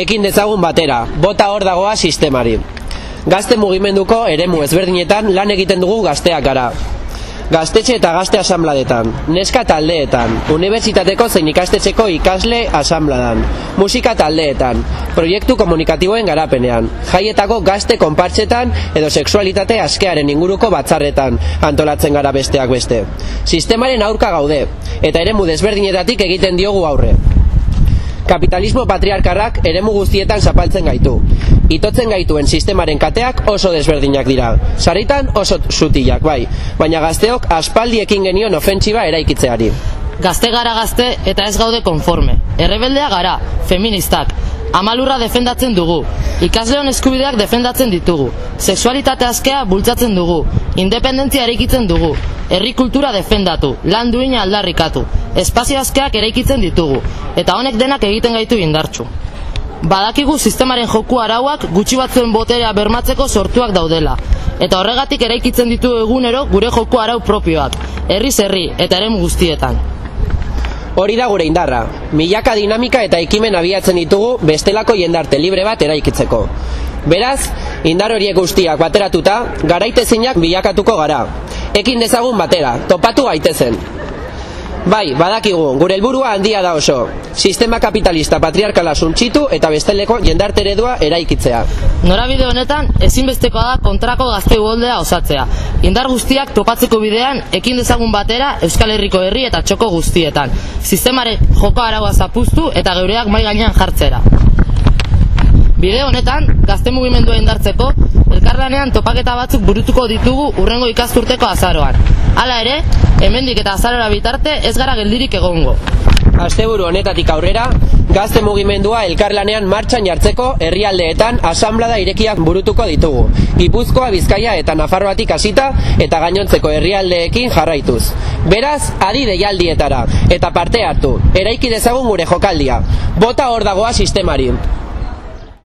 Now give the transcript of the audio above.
ekin dezagun batera, bota hor dagoa sistemari. Gazte mugimenduko eremu ezberdinetan lan egiten dugu gazteak gara. Gaztetxe eta gazte asanbladetan, neska taldeetan, unibertsitateko zein ikastetxeko ikasle asanbladan, musika taldeetan, proiektu komunikatiboen garapenean, jaietako gazte konpartxetan edo sexualitate askearen inguruko batzarretan antolatzen gara besteak beste. Sistemaren aurka gaude, eta eremu desberdinetatik egiten diogu aurre. Kapitalismo patriarkarrak eremu guztietan zapaltzen gaitu. Itotzen gaituen sistemaren kateak oso desberdinak dira. Sarritan oso sutilak, bai. Baina gazteok aspaldiekin genion ofentsiba eraikitzeari. Gazte gara gazte eta ez gaude konforme. Errebeldea gara, feministak. Amalurra defendatzen dugu. Ikasleon eskubideak defendatzen ditugu. Sexualitate askea bultzatzen dugu. Independentzia eraikitzen dugu. Herri kultura defendatu. Lan duina aldarrikatu. Espazio askeak eraikitzen ditugu. Eta honek denak egiten gaitu indartsu. Badakigu sistemaren joku arauak gutxi batzuen boterea bermatzeko sortuak daudela. Eta horregatik eraikitzen ditu egunero gure joku arau propioak. Herri eta eremu guztietan. Hori da gure indarra, milaka dinamika eta ekimen abiatzen ditugu bestelako jendarte libre bat eraikitzeko. Beraz, indar horiek guztiak bateratuta, garaitezinak bilakatuko gara. Ekin dezagun batera, topatu gaitezen. Bai, badakigu, gure helburua handia da oso. Sistema kapitalista patriarkala suntxitu eta besteleko jendarte eredua eraikitzea. Norabide honetan, ezinbestekoa da kontrako gazte uholdea osatzea. Indar guztiak topatzeko bidean, ekin dezagun batera Euskal Herriko herri eta txoko guztietan. Sistemare joko araua zapuztu eta geureak mai gainean jartzera. Bide honetan, gazte mugimendua indartzeko, elkarlanean topaketa batzuk burutuko ditugu urrengo ikasturteko azaroan. Hala ere, hemendik eta azarora bitarte ez gara geldirik egongo. Asteburu honetatik aurrera, gazte mugimendua elkarlanean martxan jartzeko herrialdeetan asanblada irekiak burutuko ditugu. Gipuzkoa, Bizkaia eta Nafarroatik hasita eta gainontzeko herrialdeekin jarraituz. Beraz, adi deialdietara eta parte hartu. Eraiki dezagun gure jokaldia. Bota hor dagoa sistemari.